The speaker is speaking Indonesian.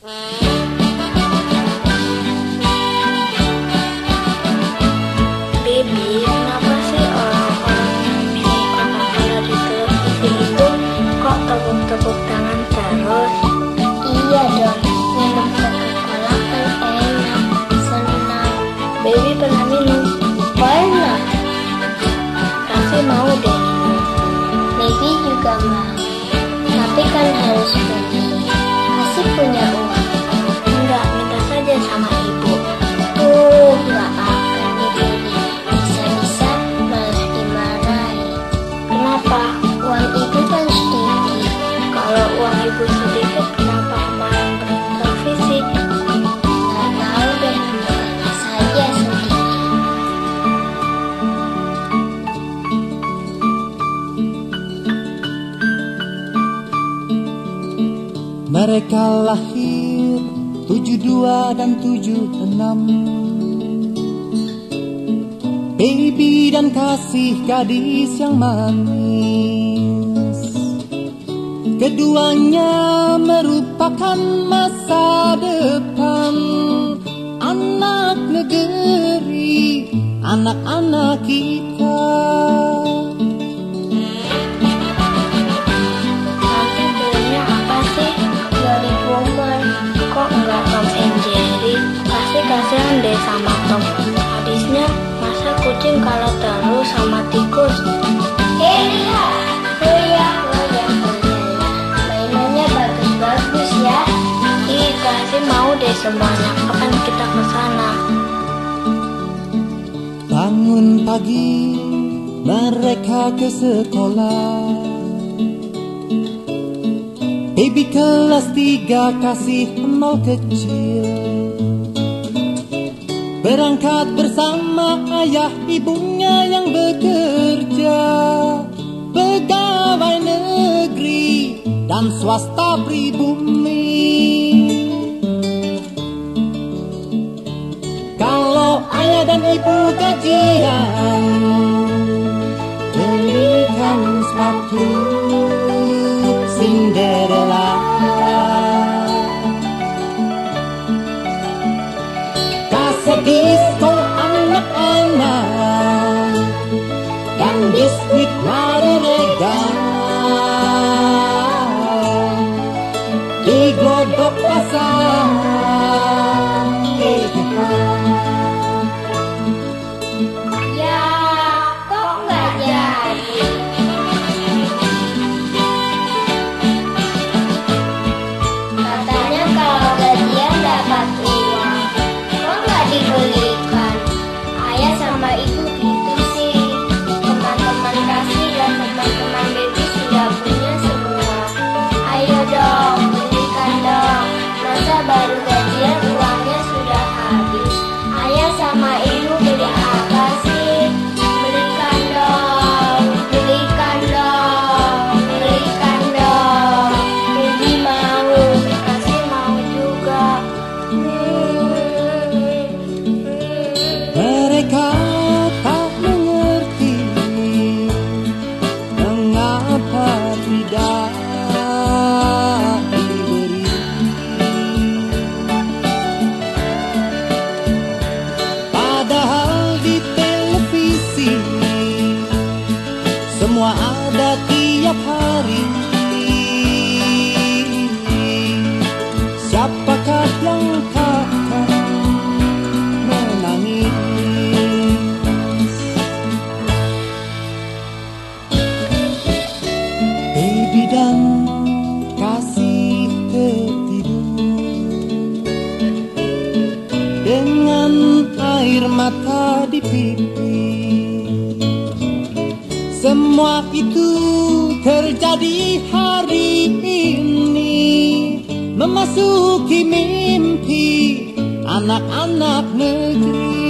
Baby, kenapa sih orang-orang minum Coca-Cola di televisi itu kok tepuk-tepuk tangan terus? Iya dong, minum Coca-Cola kan enak, senang. Baby pernah minum? Pernah, Kasih mau deh baby juga mau. Tapi kan harus beli. Mereka lahir 72 dan 76 Baby dan kasih gadis yang manis. Keduanya merupakan masa depan. Anak negeri, anak-anak kita sama Tom. Habisnya, masa kucing kalah terus sama tikus? Hei lihat, oh ya, jalan. Mainannya bagus-bagus ya. Semuanya. Kapan kita ke sana? Bangun pagi mereka ke sekolah Baby kelas tiga kasih nol kecil Berangkat bersama ayah ibunya yang bekerja. Pegawai negeri dan swasta pribumi. Kalau ayah dan ibu gajian Belikan sepatu Hangis di marinegdang Igodok semua ada tiap hari. Siapakah yang takkan menangis? Baby dan kasih tertidur dengan air mata di pipi. Semua itu terjadi hari ini. Memasuki mimpi anak-anak negeri